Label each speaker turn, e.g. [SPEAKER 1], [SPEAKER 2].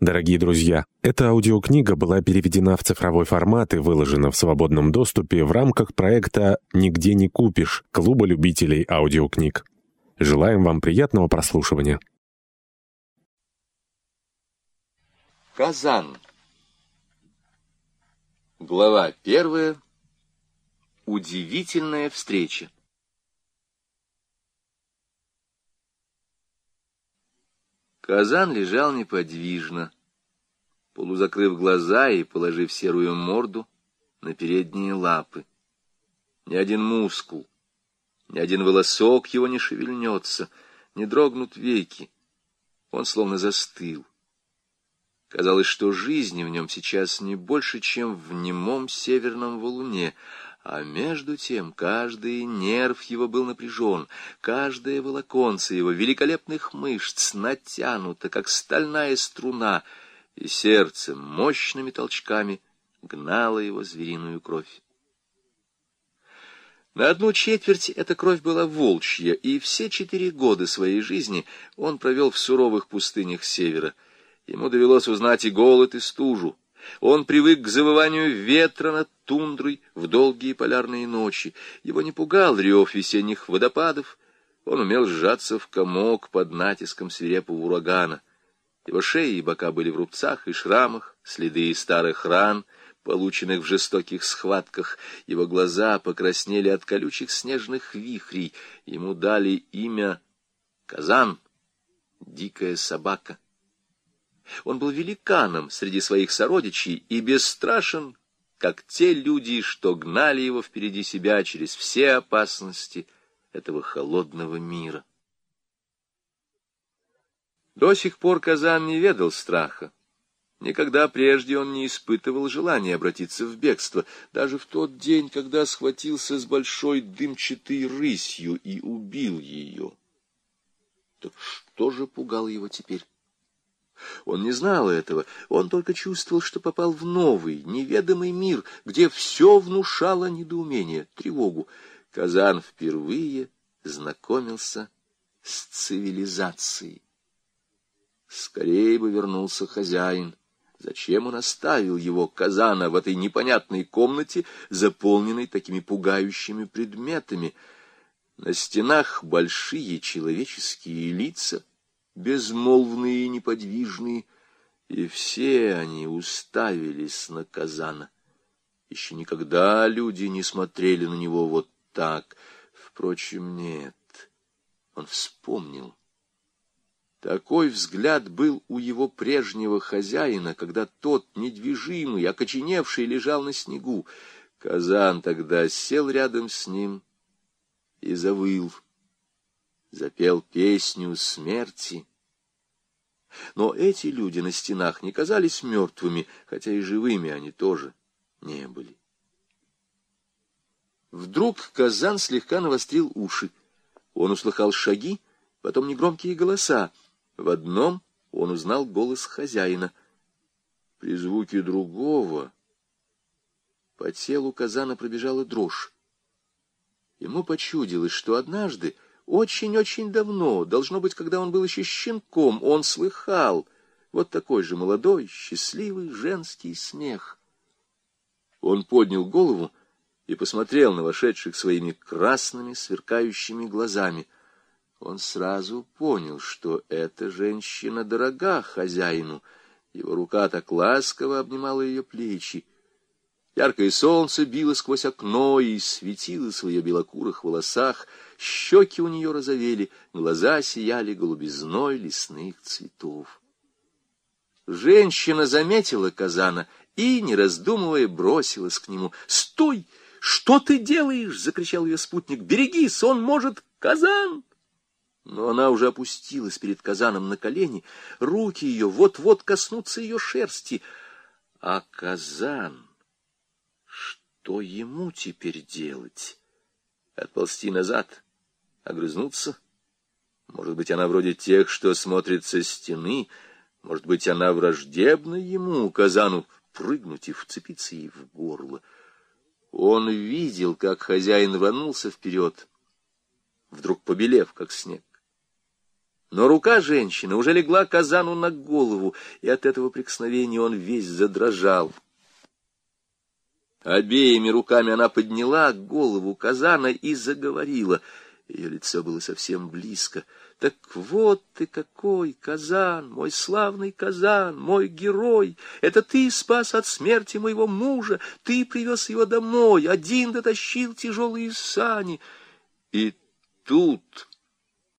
[SPEAKER 1] Дорогие друзья, эта аудиокнига была переведена в цифровой формат и выложена в свободном доступе в рамках проекта «Нигде не купишь» Клуба любителей аудиокниг. Желаем вам приятного прослушивания.
[SPEAKER 2] Казан. Глава первая. Удивительная встреча. Казан лежал неподвижно, полузакрыв глаза и положив серую морду на передние лапы. Ни один мускул, ни один волосок его не шевельнется, не дрогнут веки. Он словно застыл. Казалось, что жизни в нем сейчас не больше, чем в немом северном валуне, а между тем каждый нерв его был напряжен, каждое волоконце его великолепных мышц натянуто, как стальная струна, и сердце мощными толчками гнало его звериную кровь. На одну четверть эта кровь была волчья, и все четыре года своей жизни он провел в суровых пустынях севера. Ему довелось узнать и голод, и стужу, он привык к завыванию ветра над тундрой в долгие полярные ночи. Его не пугал рев весенних водопадов. Он умел сжаться в комок под натиском свирепого урагана. Его шеи и бока были в рубцах и шрамах, следы старых ран, полученных в жестоких схватках. Его глаза покраснели от колючих снежных вихрей. Ему дали имя Казан, дикая собака. Он был великаном среди своих сородичей и бесстрашен, как те люди, что гнали его впереди себя через все опасности этого холодного мира. До сих пор Казан не ведал страха. Никогда прежде он не испытывал желания обратиться в бегство, даже в тот день, когда схватился с большой дымчатой рысью и убил ее. Так что же пугало его теперь? Он не знал этого, он только чувствовал, что попал в новый, неведомый мир, где все внушало недоумение, тревогу. Казан впервые знакомился с цивилизацией. Скорее бы вернулся хозяин. Зачем он оставил его, Казана, в этой непонятной комнате, заполненной такими пугающими предметами? На стенах большие человеческие лица — безмолвные и неподвижные, и все они уставились на Казана. Еще никогда люди не смотрели на него вот так. Впрочем, нет, он вспомнил. Такой взгляд был у его прежнего хозяина, когда тот, недвижимый, окоченевший, лежал на снегу. Казан тогда сел рядом с ним и завыл запел песню смерти. Но эти люди на стенах не казались мертвыми, хотя и живыми они тоже не были. Вдруг Казан слегка навострил уши. Он услыхал шаги, потом негромкие голоса. В одном он узнал голос хозяина. При звуке другого по телу Казана пробежала дрожь. Ему почудилось, что однажды очень-очень давно, должно быть, когда он был еще щенком, он слыхал вот такой же молодой, счастливый женский смех. Он поднял голову и посмотрел на вошедших своими красными сверкающими глазами. Он сразу понял, что эта женщина дорога хозяину. Его рука так ласково обнимала ее плечи. Яркое солнце било сквозь окно и светилось в ее белокурых волосах, щеки у нее розовели, глаза сияли голубизной лесных цветов. Женщина заметила Казана и, не раздумывая, бросилась к нему. «Стой! Что ты делаешь?» — закричал ее спутник. «Берегись, он может... Казан!» Но она уже опустилась перед Казаном на колени, руки ее вот-вот коснутся ее шерсти. А Казан... Что ему теперь делать? Отползти назад? Огрызнуться? Может быть, она вроде тех, что смотрит со стены? Может быть, она враждебна ему, Казану, прыгнуть и вцепиться ей в горло? Он видел, как хозяин рванулся вперед, вдруг побелев, как снег. Но рука женщины уже легла Казану на голову, и от этого прикосновения он весь задрожал. Обеими руками она подняла голову Казана и заговорила. Ее лицо было совсем близко. Так вот ты какой, Казан, мой славный Казан, мой герой! Это ты спас от смерти моего мужа, ты привез его домой, один дотащил тяжелые сани. И тут